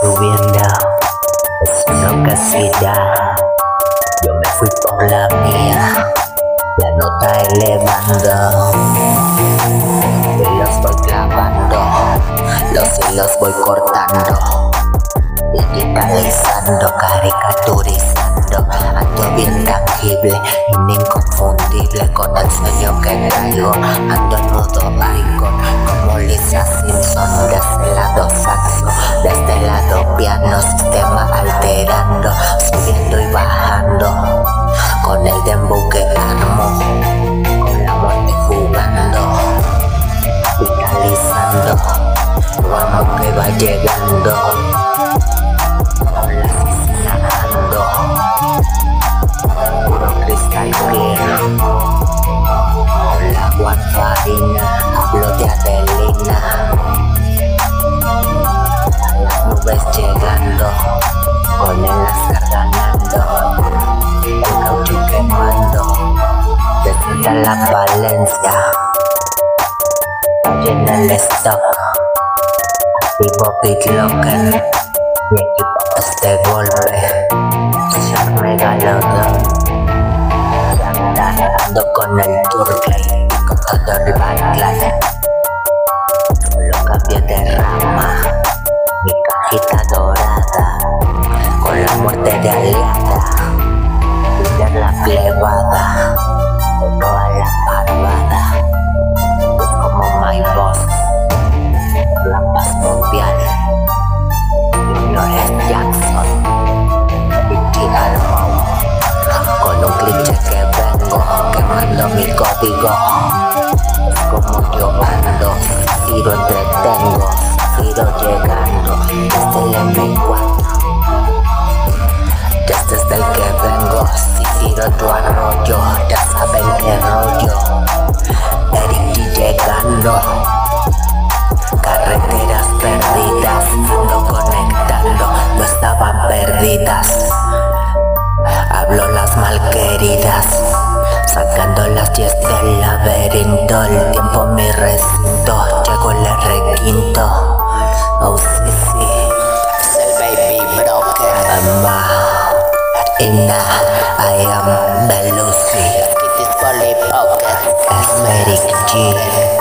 subiendo, es una casilla. Yo me fui por la mía, la nota elevando. Y los voy clavando, los hilos voy cortando. Digitalizando, caricaturizando, ando bien tangible, inconfundible con el sueño que traigo. Ando en vamos que va llegando. Con la oficina ando, puro cristal clear. Con la guanfarina, hablo de Adelina. Las nubes llegando, con el azar ganando. El caucho quemando, desde la Valencia. Llena el stock, activo BitLocker. Mi equipo este golpe se ha regalado. Ando con el turtle y con todo el backlash. Lo cambié de rama, mi cajita dorada. Con la muerte de aliada, Es como yo ando lo entretengo Zafiro llegando Desde el M4 Desde el que vengo Si tiro tu arroyo Ya saben qué rollo. Eric llegando Carreteras perdidas, ando conectando, no estaban perdidas. Hablo las malqueridas, sacando las 10 del laberinto. El tiempo mi recinto, llegó el requinto. Oh, sí, sí, es el baby broken. Out, Inna, I am Belusi. It is Polly Pocket, es Eric G.